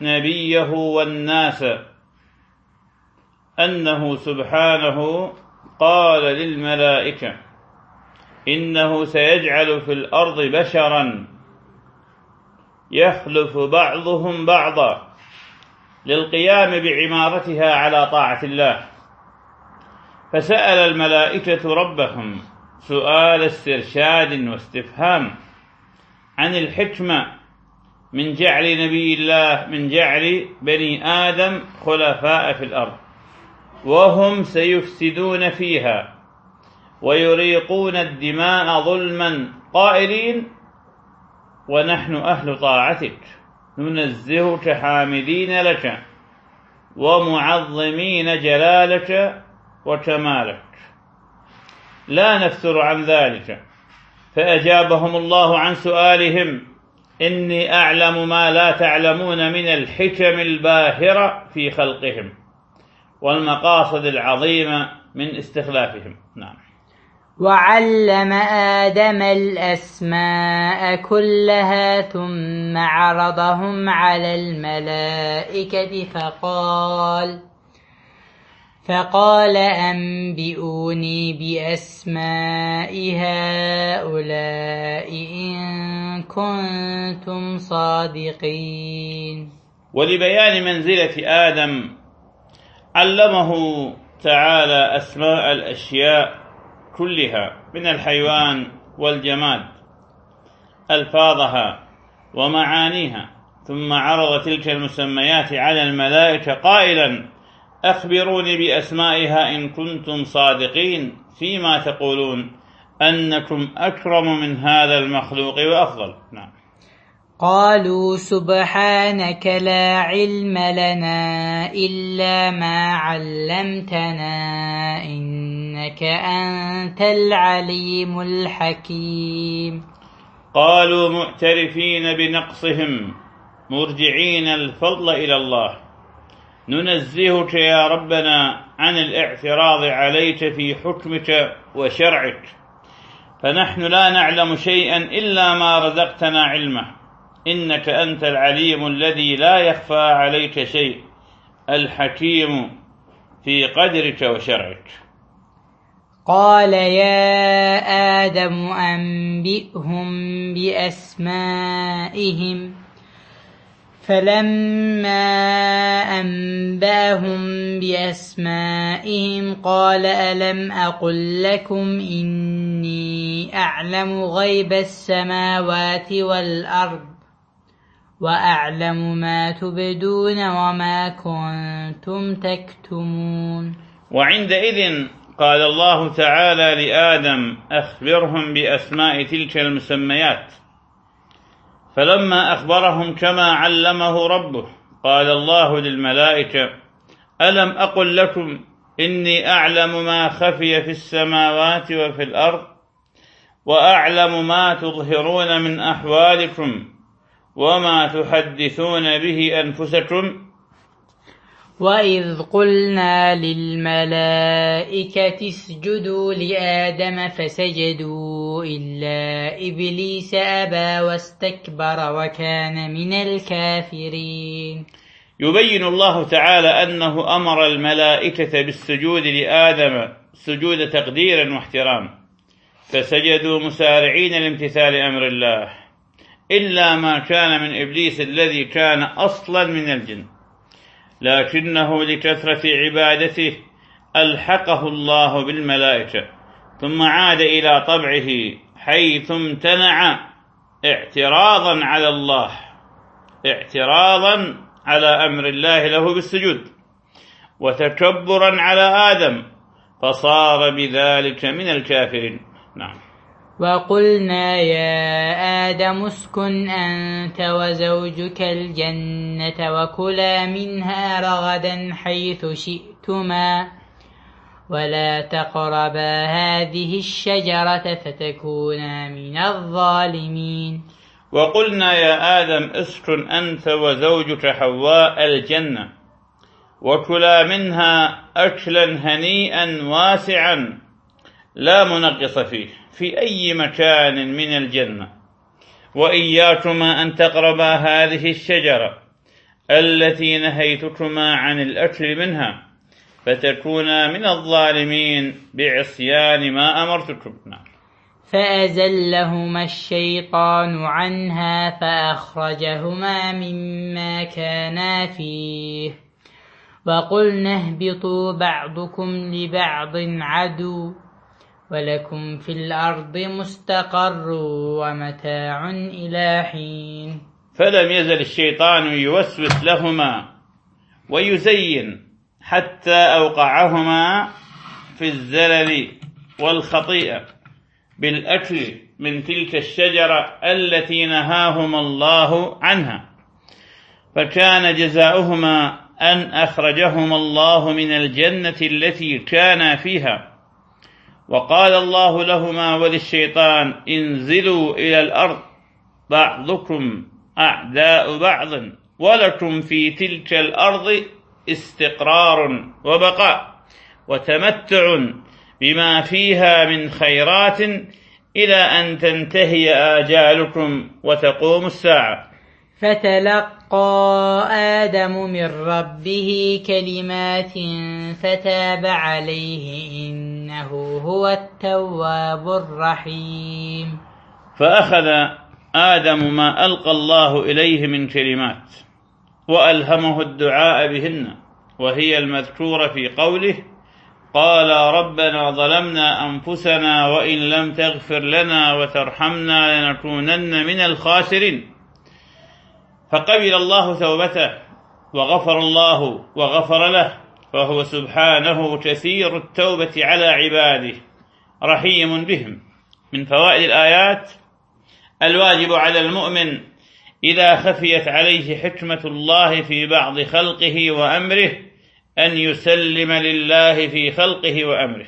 نبيه والناس. أنه سبحانه قال للملائكة إنه سيجعل في الأرض بشرا يخلف بعضهم بعضا للقيام بعمارتها على طاعة الله. فسأل الملائكة ربهم سؤال استرشاد واستفهام عن الحكمة من جعل نبي الله من جعل بني آدم خلفاء في الأرض. وهم سيفسدون فيها ويريقون الدماء ظلما قائلين ونحن أهل طاعتك. ننزهك حامدين لك ومعظمين جلالك وكمالك. لا نفتر عن ذلك. فأجابهم الله عن سؤالهم إني أعلم ما لا تعلمون من الحكم الباهرة في خلقهم والمقاصد العظيمة من استخلافهم. نعم. وعلم آدم الأسماء كلها ثم عرضهم على الملائكة فقال فقال أنبئوني بأسماء هؤلاء إن كنتم صادقين. ولبيان منزلة آدم علمه تعالى أسماء الأشياء كلها من الحيوان والجماد ألفاظها ومعانيها ثم عرض تلك المسميات على الملائكة قائلا أخبروني بأسمائها إن كنتم صادقين فيما تقولون أنكم أكرم من هذا المخلوق وأفضل. نعم. قالوا سبحانك لا علم لنا إلا ما علمتنا إنك أنت العليم الحكيم. قالوا معترفين بنقصهم مرجعين الفضل إلى الله. ننزهك يا ربنا عن الاعتراض عليك في حكمك وشرعك. فنحن لا نعلم شيئا إلا ما رزقتنا علمه. إنك أنت العليم الذي لا يخفى عليك شيء الحكيم في قدرك وشرعك. قال يا آدم أنبئهم بأسمائهم. فلما أنباهم بأسمائهم قال ألم أقل لكم إني أعلم غيب السماوات والأرض وأعلم ما تبدون وما كنتم تكتمون وعندئذ قال الله تعالى لآدم أخبرهم بأسماء تلك المسميات فلما أخبرهم كما علمه ربه قال الله للملائكة ألم أقل لكم إني أعلم ما خفي في السماوات وفي الأرض وأعلم ما تظهرون من أحوالكم وما تحدثون به أنفسكم؟ وإذ قلنا للملائكة اسجدوا لآدم فسجدوا إلا إبليس أبى واستكبر وكان من الكافرين. يبين الله تعالى أنه أمر الملائكة بالسجود لآدم سجود تقدير واحترام فسجدوا مسارعين لامتثال أمر الله إلا ما كان من إبليس الذي كان أصلا من الجن. لكنه لكثرة عبادته ألحقه الله بالملائكة ثم عاد إلى طبعه حيث امتنع اعتراضا على الله اعتراضا على أمر الله له بالسجود وتكبرا على آدم فصار بذلك من الكافرين. نعم. وقلنا يا آدم اسكن أنت وزوجك الجنة وكلا منها رغدا حيث شئتما. ولا تقربا هذه الشجرة فتكونا من الظالمين. وقلنا يا آدم اسكن أنت وزوجك حواء الجنة وكلا منها أكلا هنيئا واسعا. لا منقص فيه في أي مكان من الجنة. وإياكما أن تقربا هذه الشجرة التي نهيتكما عن الأكل منها فتكونا من الظالمين بعصيان ما أمرتكم نعم فأزلهما الشيطان عنها فأخرجهما مما كانا فيه. وقلنا اهبطوا بعضكم لبعض عدو. ولكم في الأرض مستقر ومتاع إلى حين. فلم يزل الشيطان يوسوس لهما ويزين حتى أوقعهما في الزلل والخطيئة بالأكل من تلك الشجرة التي نهاهما الله عنها. فكان جزاؤهما أن أخرجهما الله من الجنة التي كانا فيها. وقال الله لهما وللشيطان انزلوا إلى الأرض بعضكم أعداء بعض ولكم في تلك الأرض استقرار وبقاء وتمتع بما فيها من خيرات إلى أن تنتهي آجالكم وتقوم الساعة. فتلقى آدم من ربه كلمات فتاب عليه إنه هو التواب الرحيم. فأخذ آدم ما ألقى الله إليه من كلمات وألهمه الدعاء بهن وهي المذكورة في قوله قال ربنا ظلمنا أنفسنا وإن لم تغفر لنا وترحمنا لنكونن من الخاسرين. فقبل الله توبته وغفر الله وغفر له فهو سبحانه كثير التوبة على عباده رحيم بهم. من فوائد الآيات الواجب على المؤمن إذا خفيت عليه حكمة الله في بعض خلقه وأمره أن يسلم لله في خلقه وأمره.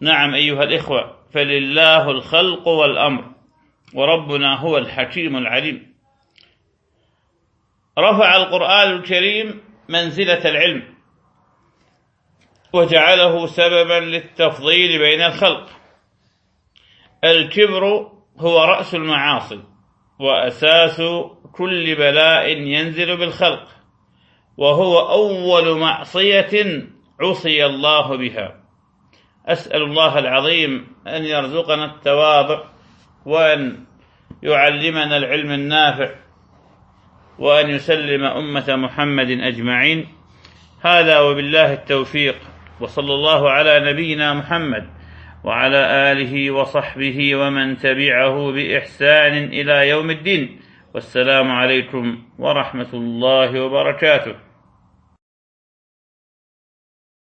نعم أيها الإخوة فلله الخلق والأمر وربنا هو الحكيم العليم. رفع القرآن الكريم منزلة العلم وجعله سببا للتفضيل بين الخلق. الكبر هو رأس المعاصي وأساس كل بلاء ينزل بالخلق وهو أول معصية عصي الله بها. أسأل الله العظيم أن يرزقنا التواضع وأن يعلمنا العلم النافع وأن يسلم أمة محمد أجمعين. هذا وبالله التوفيق. وصلى الله على نبينا محمد وعلى آله وصحبه ومن تبعه بإحسان إلى يوم الدين. والسلام عليكم ورحمة الله وبركاته.